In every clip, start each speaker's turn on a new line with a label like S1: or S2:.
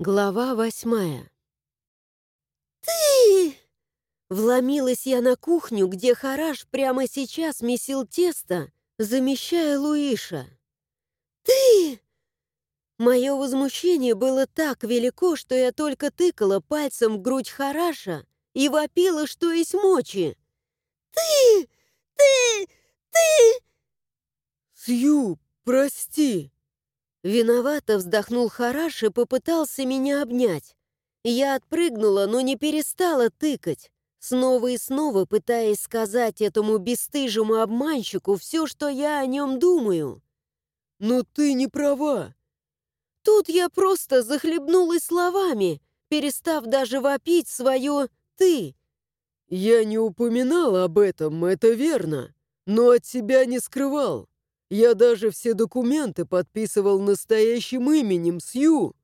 S1: Глава восьмая. «Ты!» Вломилась я на кухню, где Хараш прямо сейчас месил тесто, замещая Луиша. «Ты!» Мое возмущение было так велико, что я только тыкала пальцем в грудь Хараша и вопила, что есть мочи. «Ты! Ты! Ты!»
S2: «Сью, прости!»
S1: Виновато вздохнул Хараш и попытался меня обнять. Я отпрыгнула, но не перестала тыкать, снова и снова пытаясь сказать этому бесстыжему обманщику все, что я о нем думаю.
S2: «Но ты не права!»
S1: Тут я просто захлебнулась словами, перестав даже вопить свое «ты».
S2: «Я не упоминал об этом, это верно, но от себя не скрывал. Я даже все документы подписывал настоящим именем Сью.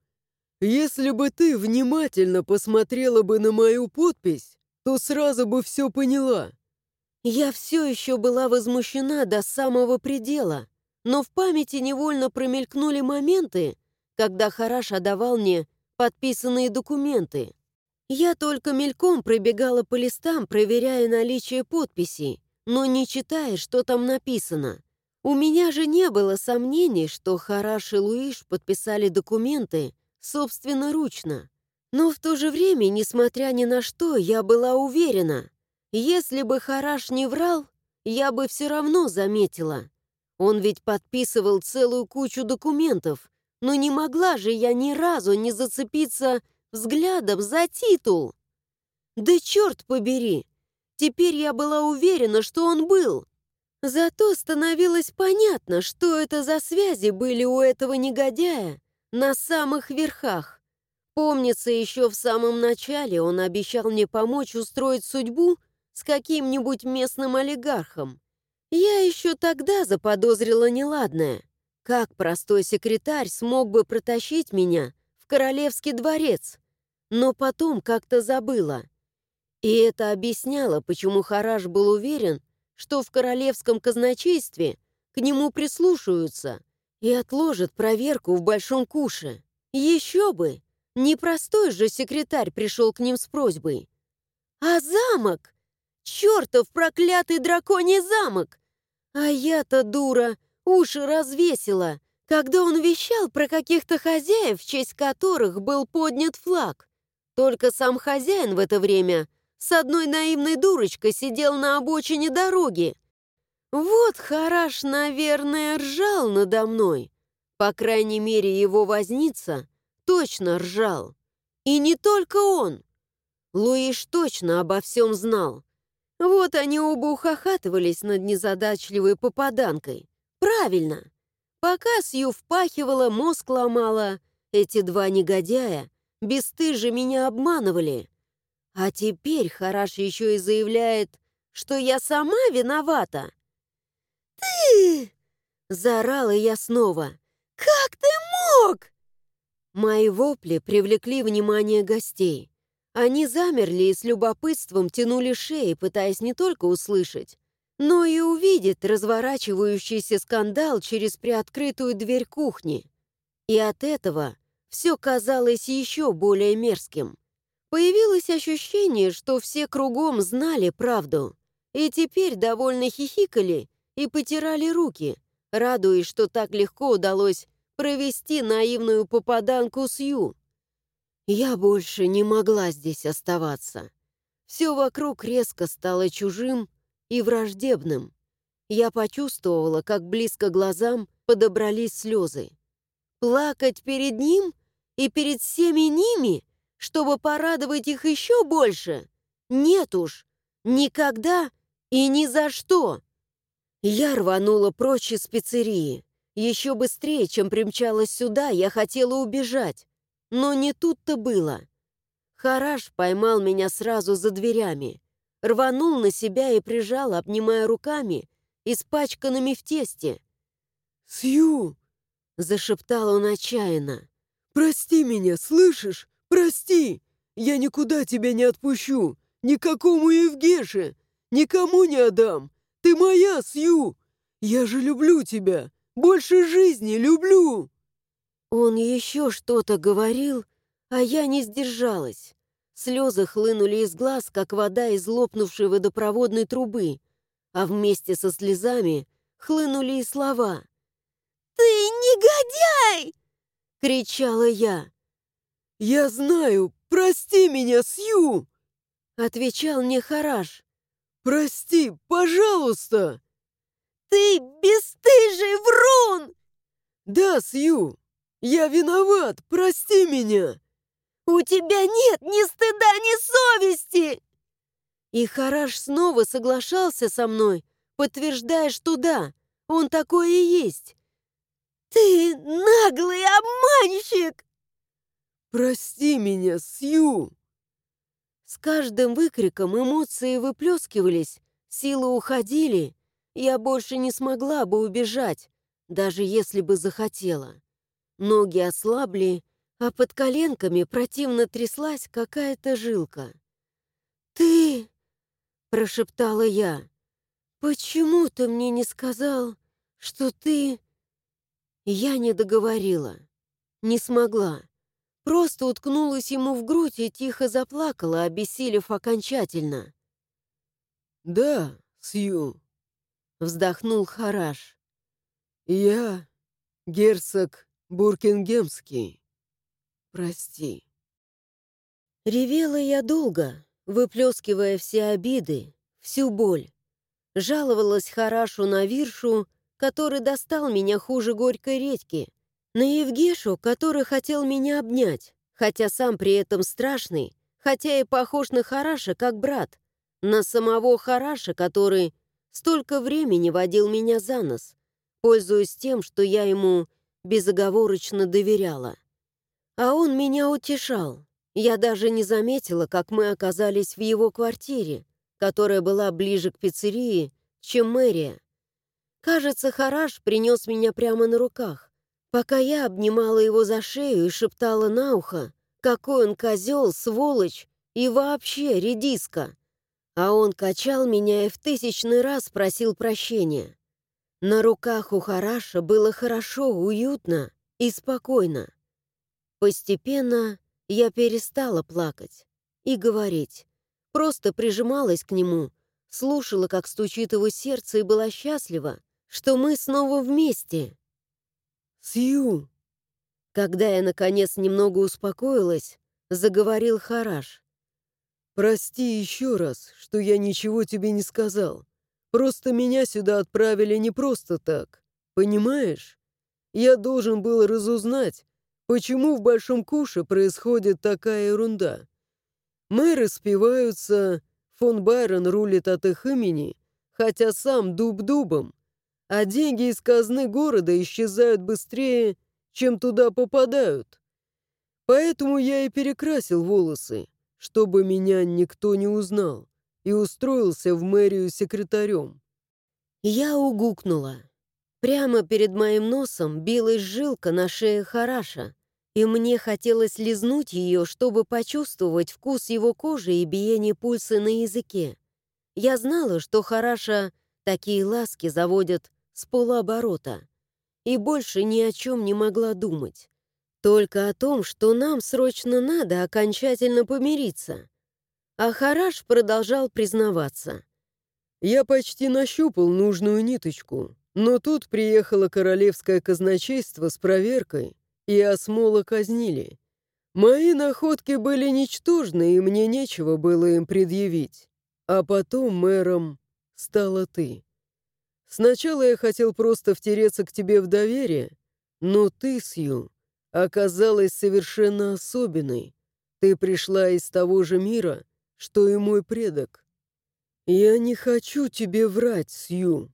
S2: Если бы ты внимательно посмотрела бы на мою подпись, то сразу бы все поняла».
S1: Я все еще была возмущена до самого предела, но в памяти невольно промелькнули моменты, когда Хараш отдавал мне подписанные документы. Я только мельком пробегала по листам, проверяя наличие подписей, но не читая, что там написано. У меня же не было сомнений, что Хараш и Луиш подписали документы собственноручно. Но в то же время, несмотря ни на что, я была уверена, если бы Хараш не врал, я бы все равно заметила. Он ведь подписывал целую кучу документов, но не могла же я ни разу не зацепиться взглядом за титул. Да черт побери! Теперь я была уверена, что он был. Зато становилось понятно, что это за связи были у этого негодяя на самых верхах. Помнится, еще в самом начале он обещал мне помочь устроить судьбу с каким-нибудь местным олигархом. Я еще тогда заподозрила неладное. Как простой секретарь смог бы протащить меня в королевский дворец? Но потом как-то забыла. И это объясняло, почему Хараш был уверен, что в королевском казначействе к нему прислушаются и отложат проверку в Большом Куше. Еще бы! Непростой же секретарь пришел к ним с просьбой. А замок? Чертов проклятый драконий замок! А я-то, дура, уши развесила, когда он вещал про каких-то хозяев, в честь которых был поднят флаг. Только сам хозяин в это время с одной наивной дурочкой сидел на обочине дороги. Вот Хараш, наверное, ржал надо мной. По крайней мере, его возница точно ржал. И не только он. Луиш точно обо всем знал. Вот они оба ухахатывались над незадачливой попаданкой. Правильно. Пока Сью впахивала, мозг ломала, эти два негодяя бесстыже меня обманывали. А теперь Хараш еще и заявляет, что я сама виновата. «Ты!» — заорала я снова. «Как ты мог?» Мои вопли привлекли внимание гостей. Они замерли и с любопытством тянули шеи, пытаясь не только услышать, но и увидеть разворачивающийся скандал через приоткрытую дверь кухни. И от этого все казалось еще более мерзким. Появилось ощущение, что все кругом знали правду, и теперь довольно хихикали и потирали руки, радуясь, что так легко удалось провести наивную попаданку Сью. Я больше не могла здесь оставаться. Все вокруг резко стало чужим и враждебным. Я почувствовала, как близко глазам подобрались слезы. Плакать перед ним и перед всеми ними — чтобы порадовать их еще больше? Нет уж, никогда и ни за что. Я рванула прочь из пиццерии. Еще быстрее, чем примчалась сюда, я хотела убежать. Но не тут-то было. Хараш поймал меня сразу за дверями. Рванул на себя и прижал, обнимая руками, испачканными в тесте.
S2: «Сью!» — зашептал он отчаянно. «Прости меня, слышишь? «Прости! Я никуда тебя не отпущу! Никакому Евгеше! Никому не отдам! Ты моя, Сью! Я же люблю тебя! Больше жизни люблю!»
S1: Он еще что-то говорил, А я не сдержалась. Слезы хлынули из глаз, как вода из лопнувшей водопроводной трубы, а вместе со слезами хлынули и слова. «Ты негодяй!» — кричала я.
S2: «Я знаю! Прости меня, Сью!»
S1: — отвечал мне Хараш.
S2: «Прости, пожалуйста!»
S1: «Ты бесстыжий врун!»
S2: «Да, Сью, я виноват, прости меня!»
S1: «У тебя нет ни стыда, ни совести!» И Хараш снова соглашался со мной, подтверждая, что да, он такой и есть. «Ты наглый обманщик!»
S2: «Прости меня, Сью!»
S1: С каждым выкриком эмоции выплескивались, силы уходили. Я больше не смогла бы убежать, даже если бы захотела. Ноги ослабли, а под коленками противно тряслась какая-то жилка. «Ты...» — прошептала я. «Почему ты мне не сказал, что ты...» Я не договорила. Не смогла. Просто уткнулась ему в грудь и тихо заплакала, обессилев окончательно.
S2: «Да, Сью», — вздохнул Хараш. «Я герцог Буркингемский. Прости».
S1: Ревела я долго, выплескивая все обиды, всю боль. Жаловалась Харашу на Виршу, который достал меня хуже горькой редьки, на Евгешу, который хотел меня обнять, хотя сам при этом страшный, хотя и похож на Хараша как брат, на самого Хараша, который столько времени водил меня за нос, пользуясь тем, что я ему безоговорочно доверяла. А он меня утешал. Я даже не заметила, как мы оказались в его квартире, которая была ближе к пиццерии, чем мэрия. Кажется, Хараш принес меня прямо на руках, пока я обнимала его за шею и шептала на ухо, какой он козел, сволочь и вообще редиска. А он качал меня и в тысячный раз просил прощения. На руках у Хараша было хорошо, уютно и спокойно. Постепенно я перестала плакать и говорить. Просто прижималась к нему, слушала, как стучит его сердце, и была счастлива, что мы снова вместе.
S2: «Сью!»
S1: Когда я, наконец, немного успокоилась, заговорил Хараш.
S2: «Прости еще раз, что я ничего тебе не сказал. Просто меня сюда отправили не просто так, понимаешь? Я должен был разузнать, почему в Большом Куше происходит такая ерунда. Мэры спиваются, фон Байрон рулит от их имени, хотя сам дуб дубом, а деньги из казны города исчезают быстрее, чем туда попадают. Поэтому я и перекрасил волосы, чтобы меня никто не узнал, и устроился в мэрию секретарем.
S1: Я угукнула. Прямо перед моим носом билась жилка на шее Хараша, и мне хотелось лизнуть ее, чтобы почувствовать вкус его кожи и биение пульса на языке. Я знала, что Хараша такие ласки заводят с полуоборота, и больше ни о чем не могла думать. Только о том, что нам срочно надо окончательно помириться. А Хараш продолжал признаваться.
S2: «Я почти нащупал нужную ниточку, но тут приехало королевское казначейство с проверкой, и осмола казнили. Мои находки были ничтожны, и мне нечего было им предъявить. А потом мэром стала ты. Сначала я хотел просто втереться к тебе в доверие, но ты, Сью, оказалась совершенно особенной. Ты пришла из того же мира, что и мой предок. Я не хочу тебе врать, Сью.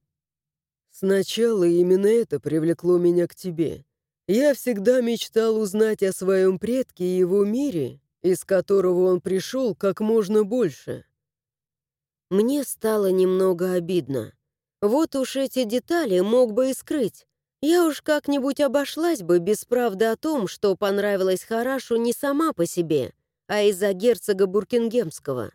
S2: Сначала именно это привлекло меня к тебе. Я всегда мечтал узнать о своем предке и его мире, из которого он пришел как можно больше.
S1: Мне стало немного обидно. Вот уж эти детали мог бы и скрыть. Я уж как-нибудь обошлась бы без правды о том, что понравилось Харашу не сама по себе, а из-за герцога Буркингемского.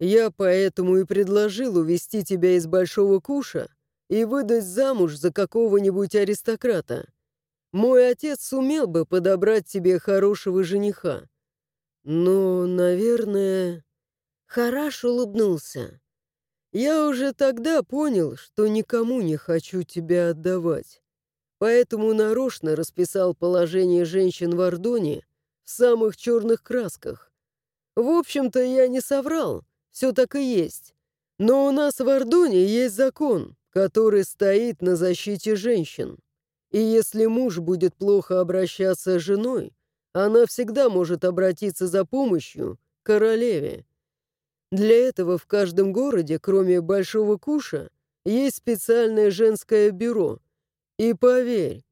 S2: «Я поэтому и предложил увести тебя из Большого Куша и выдать замуж за какого-нибудь аристократа. мой отец сумел бы подобрать тебе хорошего жениха. Но, наверное...»
S1: Хараш улыбнулся.
S2: «Я уже тогда понял, что никому не хочу тебя отдавать. Поэтому нарочно расписал положение женщин в Ордоне в самых черных красках. В общем-то, я не соврал, все так и есть. Но у нас в Ордоне есть закон, который стоит на защите женщин. И если муж будет плохо обращаться с женой, она всегда может обратиться за помощью к королеве. Для этого в каждом городе, кроме Большого Куша, есть специальное женское бюро. И поверь,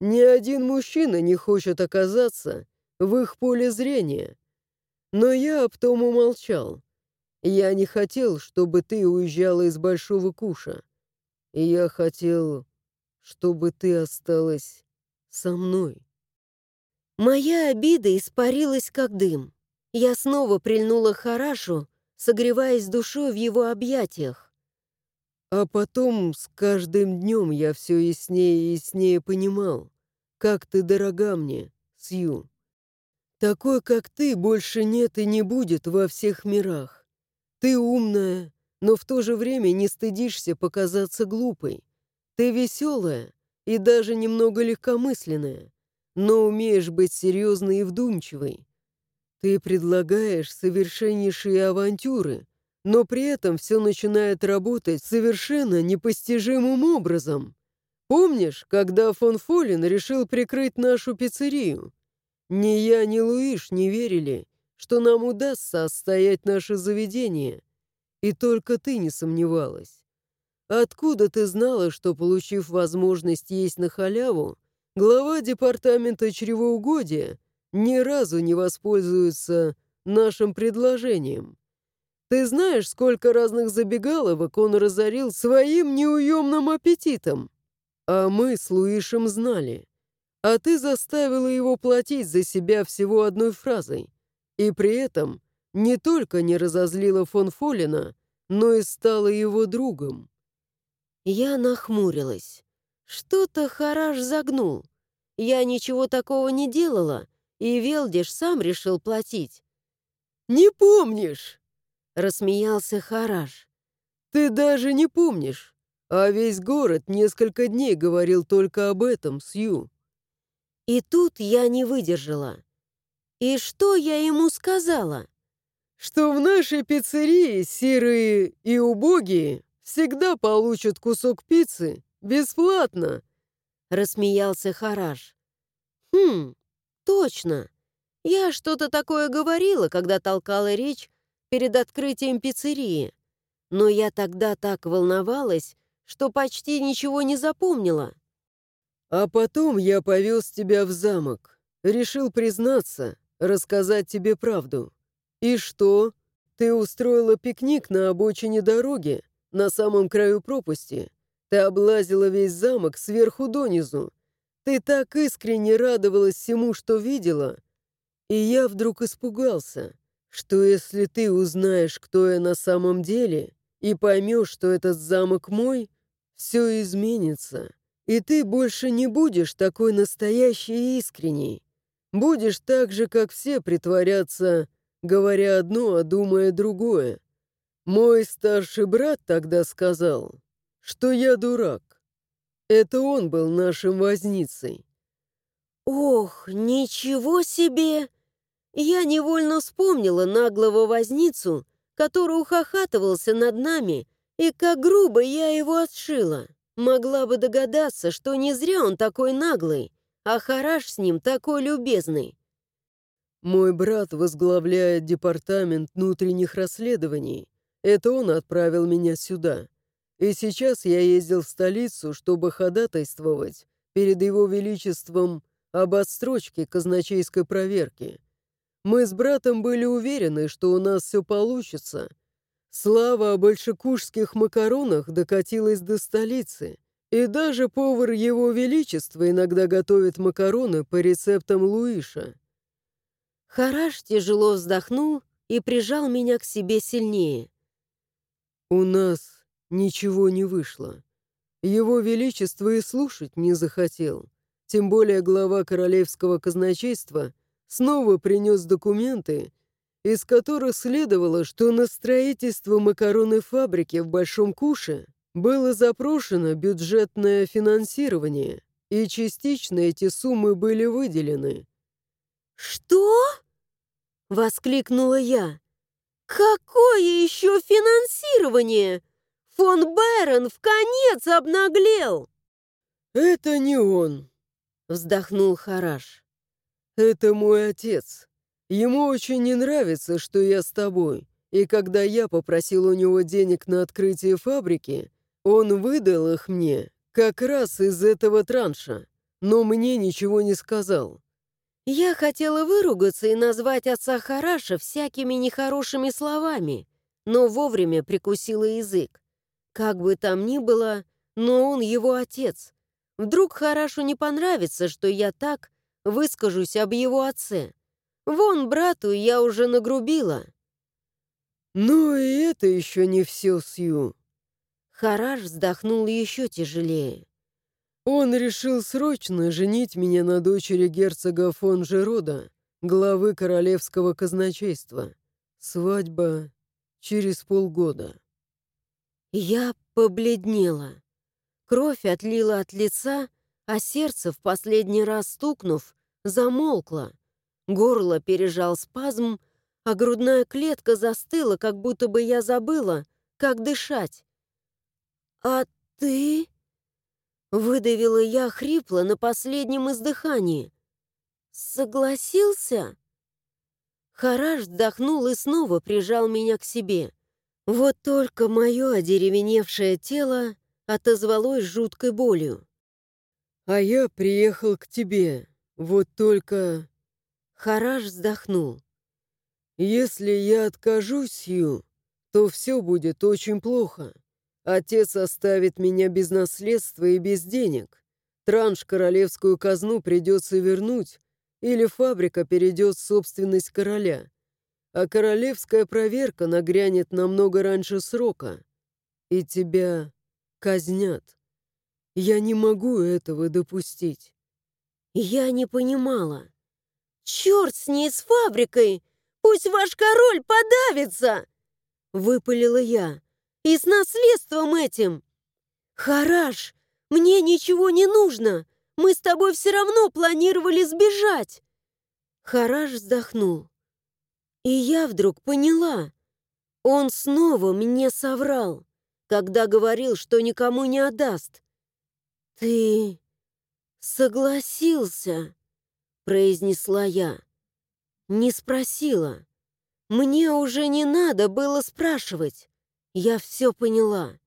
S2: ни один мужчина не хочет оказаться в их поле зрения. Но я об том умолчал. Я не хотел, чтобы ты уезжала из Большого Куша. Я хотел, чтобы ты осталась со мной.
S1: Моя обида испарилась, как дым. Я снова прильнула к Харашу, согреваясь душой в его объятиях.
S2: А потом с каждым днем я все яснее и яснее понимал, как ты дорога мне, Сью. Такой, как ты, больше нет и не будет во всех мирах. Ты умная, но в то же время не стыдишься показаться глупой. Ты веселая и даже немного легкомысленная но умеешь быть серьезной и вдумчивой. Ты предлагаешь совершеннейшие авантюры, но при этом все начинает работать совершенно непостижимым образом. Помнишь, когда фон Фолин решил прикрыть нашу пиццерию? Ни я, ни Луиш не верили, что нам удастся отстоять наше заведение. И только ты не сомневалась. Откуда ты знала, что, получив возможность есть на халяву, глава департамента чревоугодия ни разу не воспользуется нашим предложением. Ты знаешь, сколько разных забегаловок он разорил своим неуемным аппетитом? А мы с Луишем знали. А ты заставила его платить за себя всего одной фразой. И при этом не только не разозлила фон Фолина, но и стала его другом.
S1: Я нахмурилась. Что-то Хараш загнул. Я ничего такого не делала, и Велдиш сам решил платить.
S2: «Не помнишь?»
S1: — рассмеялся Хараш.
S2: «Ты даже не помнишь, а весь город несколько дней говорил только об этом, Сью».
S1: И тут я не выдержала. И что я ему сказала?
S2: Что в нашей пиццерии серые и убогие всегда получат кусок пиццы «Бесплатно!»
S1: — рассмеялся Хараш. «Хм, точно. Я что-то такое говорила, когда толкала речь перед открытием пиццерии. Но я тогда так волновалась, что почти ничего не запомнила».
S2: «А потом я повез тебя в замок. Решил признаться, рассказать тебе правду. И что? Ты устроила пикник на обочине дороги, на самом краю пропасти. Ты облазила весь замок сверху донизу. Ты так искренне радовалась всему, что видела. И я вдруг испугался, что если ты узнаешь, кто я на самом деле, и поймешь, что этот замок мой, все изменится. И ты больше не будешь такой настоящей и искренней. Будешь так же, как все притворяться, говоря одно, а думая другое. Мой старший брат тогда сказал, что я дурак. Это он был нашим возницей.
S1: Ох, ничего себе! Я невольно вспомнила наглого возницу, который ухахатывался над нами, и как грубо я его отшила. Могла бы догадаться, что не зря он такой наглый, а Хараш с ним такой любезный.
S2: Мой брат возглавляет департамент внутренних расследований. Это он отправил меня сюда. И сейчас я ездил в столицу, чтобы ходатайствовать перед его величеством об отстрочке казначейской проверки. Мы с братом были уверены, что у нас все получится. Слава о большекушских макаронах докатилась до столицы, и даже повар его величества иногда готовит макароны по рецептам Луиша.
S1: Хараш тяжело вздохнул и прижал меня к себе сильнее.
S2: «У нас Ничего не вышло. Его Величество и слушать не захотел. Тем более глава королевского казначейства снова принес документы, из которых следовало, что на строительство макаронной фабрики в Большом Куше было запрошено бюджетное финансирование, и частично эти суммы были выделены.
S1: «Что?» — воскликнула я. «Какое еще финансирование? Фон Байрон в конец обнаглел!»
S2: «Это не он», — вздохнул Хараш. «Это мой отец. Ему очень не нравится, что я с тобой, и когда я попросил у него денег на открытие фабрики, он выдал их мне как раз из этого транша, но мне ничего не сказал.
S1: Я хотела выругаться и назвать отца Хараша всякими нехорошими словами, но вовремя прикусила язык. Как бы там ни было, но он его отец. Вдруг Харашу не понравится, что я так выскажусь об его отце. Вон брату я уже нагрубила.
S2: «Ну и это еще не все, Сью».
S1: Хараш вздохнул еще тяжелее.
S2: Он решил срочно женить меня на дочери герцога фон Жерода, главы королевского казначейства. Свадьба через полгода.
S1: Я побледнела. Кровь отлила от лица, а сердце, в последний раз стукнув, замолкло. Горло пережал спазм, а грудная клетка застыла, как будто бы я забыла, как дышать. «А ты?» Выдавила я хрипло на последнем издыхании. «Согласился?» Хараш вздохнул и снова прижал меня к себе. Вот только мое одеревеневшее тело отозвалось жуткой болью.
S2: «А я приехал к тебе, вот только...»
S1: Хараш вздохнул.
S2: «Если я откажусь, Ю, то все будет очень плохо. Отец оставит меня без наследства и без денег. Транш королевскую казну придется вернуть, или фабрика перейдет в собственность короля. А королевская проверка нагрянет намного раньше срока. И тебя казнят. Я не могу этого допустить.
S1: Я не понимала. «Черт с ней, с фабрикой! Пусть ваш король подавится!» Выпалила я. И с наследством этим. Хараш, мне ничего не нужно. Мы с тобой все равно планировали сбежать. Хараш вздохнул. И я вдруг поняла. Он снова мне соврал, когда говорил, что никому не отдаст. «Ты согласился?» — произнесла я. Не спросила. Мне уже не надо было спрашивать. Я все поняла.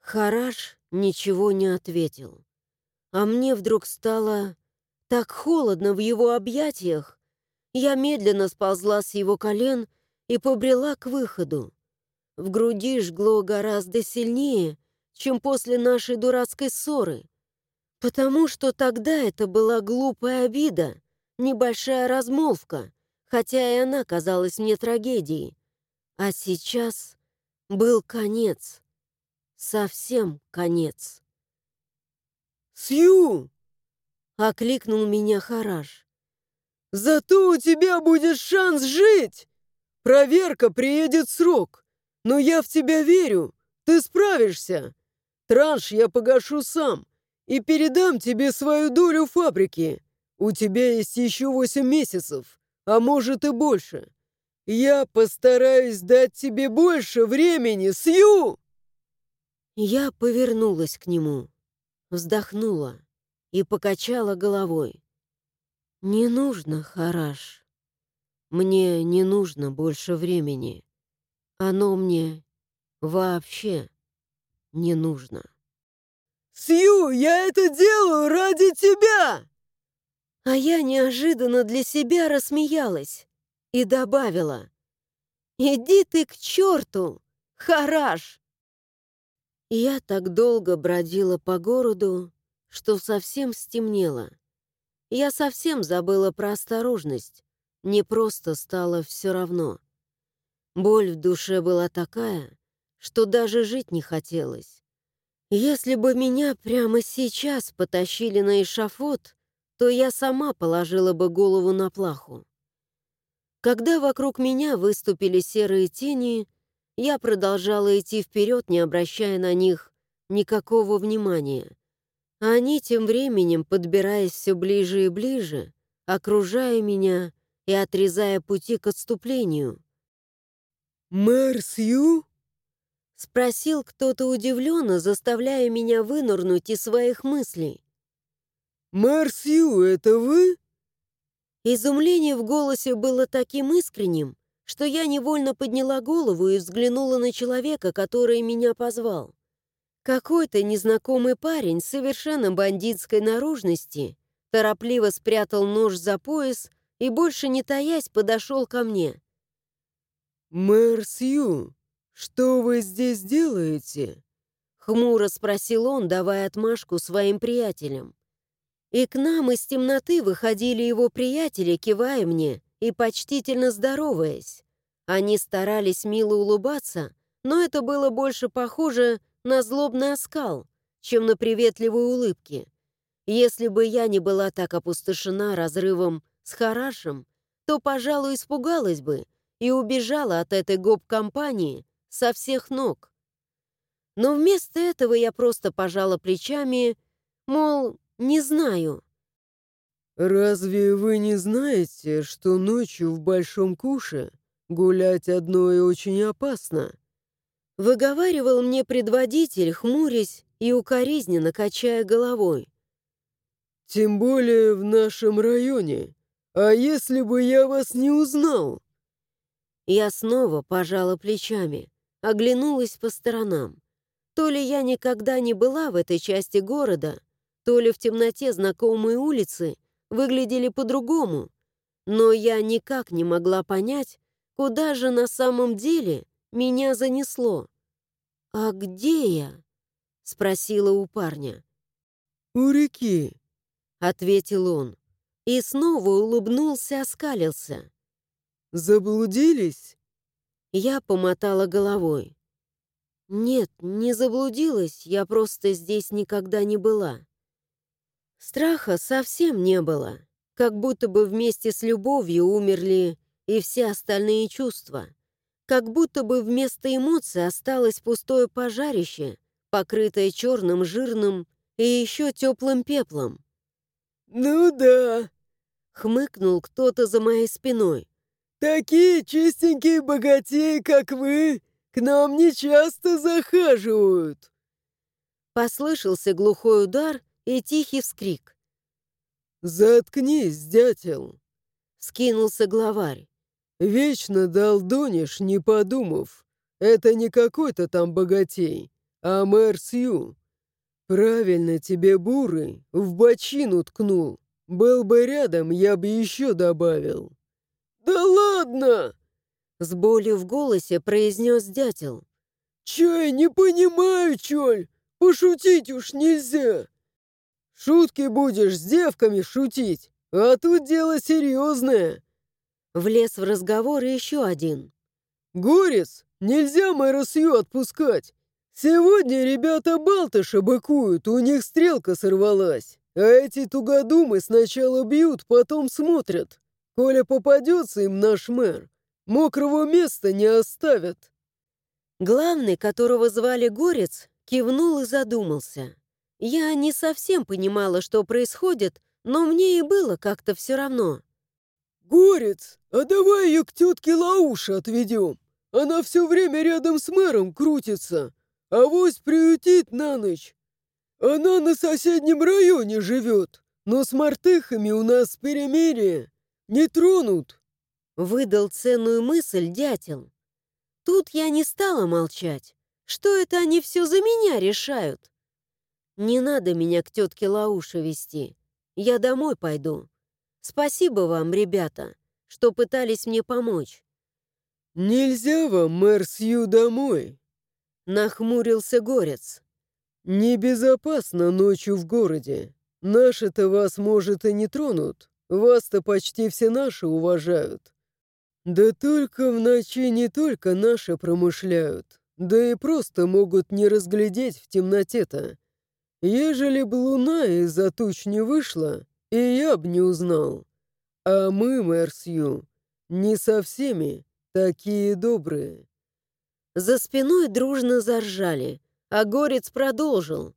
S1: Хараш ничего не ответил. А мне вдруг стало так холодно в его объятиях. Я медленно сползла с его колен и побрела к выходу. В груди жгло гораздо сильнее, чем после нашей дурацкой ссоры. Потому что тогда это была глупая обида, небольшая размолвка, хотя и она казалась мне трагедией. А сейчас был конец. Совсем конец.
S2: «Сью!»
S1: — окликнул меня Хараш.
S2: «Зато у тебя будет шанс жить! Проверка приедет срок, но я в тебя верю, ты справишься. Транш я погашу сам и передам тебе свою долю фабрики. У тебя есть еще восемь месяцев, а может и больше. «Я постараюсь дать тебе больше времени, Сью!»
S1: Я повернулась к нему, вздохнула и покачала головой. «Не нужно, Хараш. Мне не нужно больше времени. Оно мне вообще не нужно».
S2: «Сью, я это делаю ради тебя!»
S1: А я неожиданно для себя рассмеялась и добавила «Иди ты к черту, хараш!» Я так долго бродила по городу, что совсем стемнело. Я совсем забыла про осторожность, не просто стало все равно. Боль в душе была такая, что даже жить не хотелось. Если бы меня прямо сейчас потащили на эшафот, то я сама положила бы голову на плаху. Когда вокруг меня выступили серые тени, я продолжала идти вперед, не обращая на них никакого внимания. А они тем временем, подбираясь все ближе и ближе, окружая меня и отрезая пути к отступлению.
S2: «Мэр Сью?»
S1: — спросил кто-то удивленно, заставляя меня вынырнуть из своих мыслей.
S2: «Мэр Сью, это вы?»
S1: Изумление в голосе было таким искренним, что я невольно подняла голову и взглянула на человека, который меня позвал. Какой-то незнакомый парень совершенно бандитской наружности торопливо спрятал нож за пояс и, больше не таясь, подошел ко мне.
S2: «Мэр Сью, что вы здесь делаете?»
S1: Хмуро спросил он, давая отмашку своим приятелям. И к нам из темноты выходили его приятели, кивая мне и почтительно здороваясь. Они старались мило улыбаться, но это было больше похоже на злобный оскал, чем на приветливые улыбки. Если бы я не была так опустошена разрывом с Харашем, то, пожалуй, испугалась бы и убежала от этой гоп-компании со всех ног. Но вместо этого я просто пожала плечами, мол, не знаю.
S2: «Разве вы не знаете, что ночью в Большом Куше гулять одной очень опасно?»
S1: Выговаривал мне предводитель, хмурясь и укоризненно качая головой.
S2: «Тем более в нашем районе. А если бы я вас не узнал?»
S1: Я снова пожала плечами, оглянулась по сторонам. То ли я никогда не была в этой части города, то ли в темноте знакомые улицы выглядели по-другому, но я никак не могла понять, куда же на самом деле меня занесло. «А где я?» — спросила у парня.
S2: «У реки», —
S1: ответил он. И снова улыбнулся, оскалился.
S2: «Заблудились?»
S1: Я помотала головой. «Нет, не заблудилась, я просто здесь никогда не была». Страха совсем не было, как будто бы вместе с любовью умерли и все остальные чувства. Как будто бы вместо эмоций осталось пустое пожарище, покрытое черным, жирным и еще теплым пеплом.
S2: «Ну да», —
S1: хмыкнул кто-то за моей спиной.
S2: «Такие чистенькие богатеи, как вы, к нам не часто захаживают».
S1: Послышался глухой удар, и тихий вскрик.
S2: «Заткнись, дятел!»
S1: — скинулся главарь.
S2: «Вечно долдонишь, не подумав. Это не какой-то там богатей, а мэр Сью. Правильно тебе, бурый, в бочину ткнул. Был бы рядом, я бы еще добавил». «Да ладно!»
S1: — с болью в голосе произнес дятел.
S2: «Чай, не понимаю, чоль! Пошутить уж нельзя!» Шутки будешь с девками шутить, а тут дело серьезное.
S1: Влез в разговор еще один.
S2: Горец, нельзя Мэросью отпускать. Сегодня ребята Балтыша быкуют, у них стрелка сорвалась. А эти тугодумы сначала бьют, потом смотрят. Коля попадется им наш мэр, мокрого места не оставят.
S1: Главный, которого звали Горец, кивнул и задумался. Я не совсем понимала, что происходит, но мне и было как-то все равно.
S2: «Горец, а давай ее к тетке Лауше отведем. Она все время рядом с мэром крутится, а вось приютит на ночь. Она на соседнем районе живет, но с мартыхами у нас перемирие. Не тронут».
S1: Выдал ценную мысль дятел. Тут я не стала молчать. Что это они все за меня решают? Не надо меня к тетке Лауше вести. Я домой пойду. Спасибо вам, ребята, что пытались мне помочь.
S2: «Нельзя вам, мэр Сью, домой!»
S1: Нахмурился Горец.
S2: «Небезопасно ночью в городе. Наши-то вас, может, и не тронут. Вас-то почти все наши уважают. Да только в ночи не только наши промышляют. Да и просто могут не разглядеть в темноте-то. Ежели б луна из-за туч не вышла, и я б не узнал. А мы, мэр Сью, не со всеми такие добрые».
S1: За спиной дружно заржали, а Горец продолжил.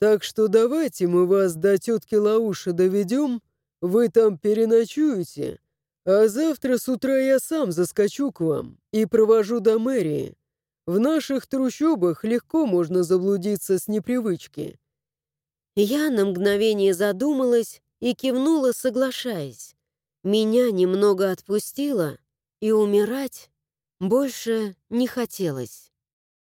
S2: «Так что давайте мы вас до тетки Лауши доведем, вы там переночуете, а завтра с утра я сам заскочу к вам и провожу до мэрии. В наших трущобах легко можно заблудиться с непривычки».
S1: Я на мгновение задумалась и кивнула, соглашаясь. Меня немного отпустило, и умирать больше не хотелось.